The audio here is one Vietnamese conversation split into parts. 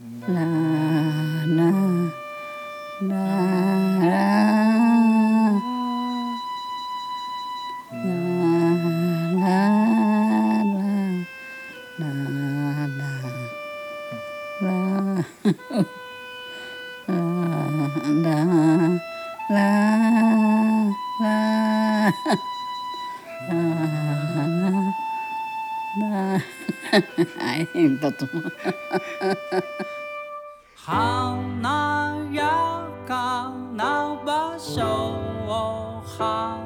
là na na ra. Na na na na na 那，哎，不懂。好那呀，刚那把手，好，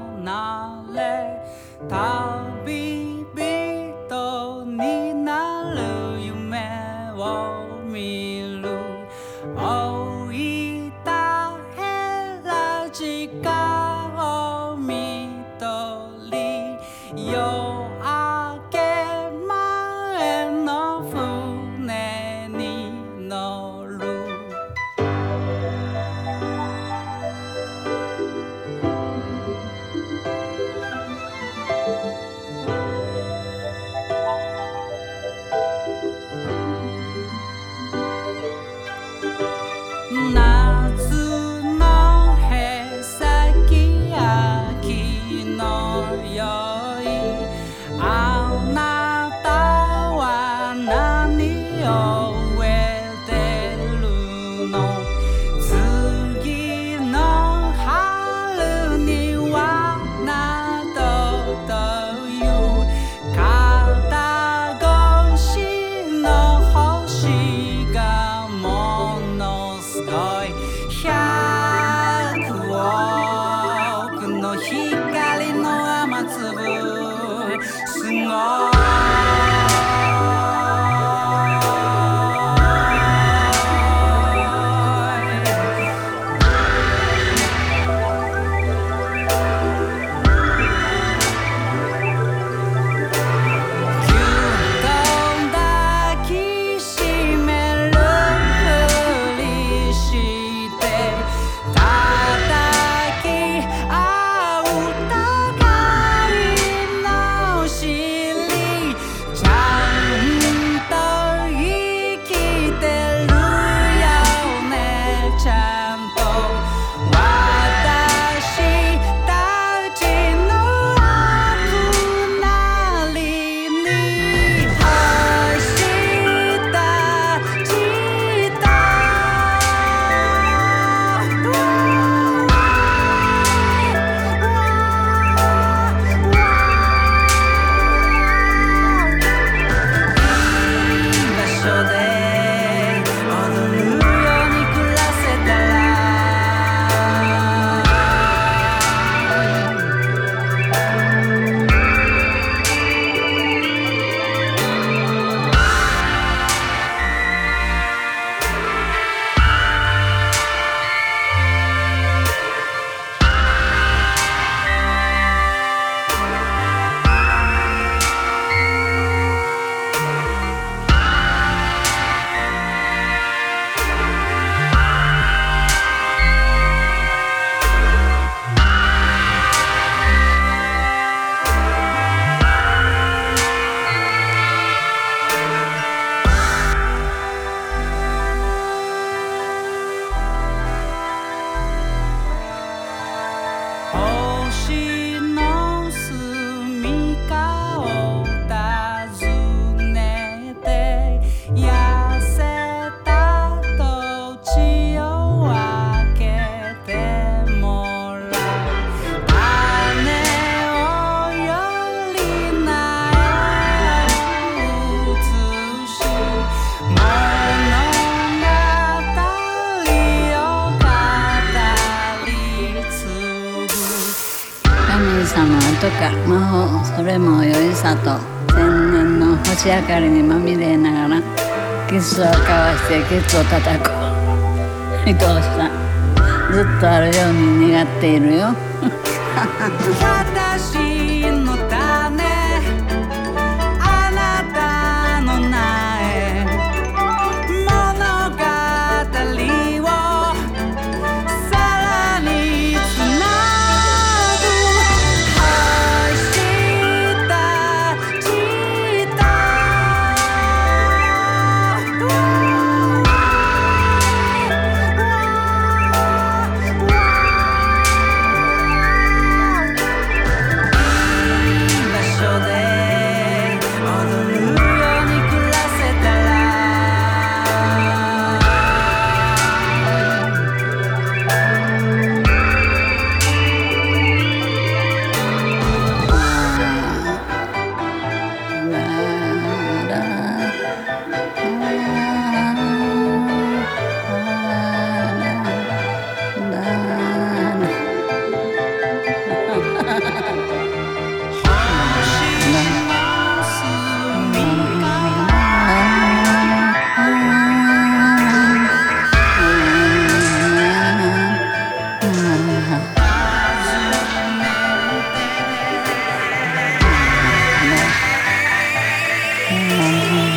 様とか魔法それも良い。さと天然の星明かりにまみれながらキスを交わしてケツを叩く見うしたずっとあるように願ってい。るよ Mm-hmm.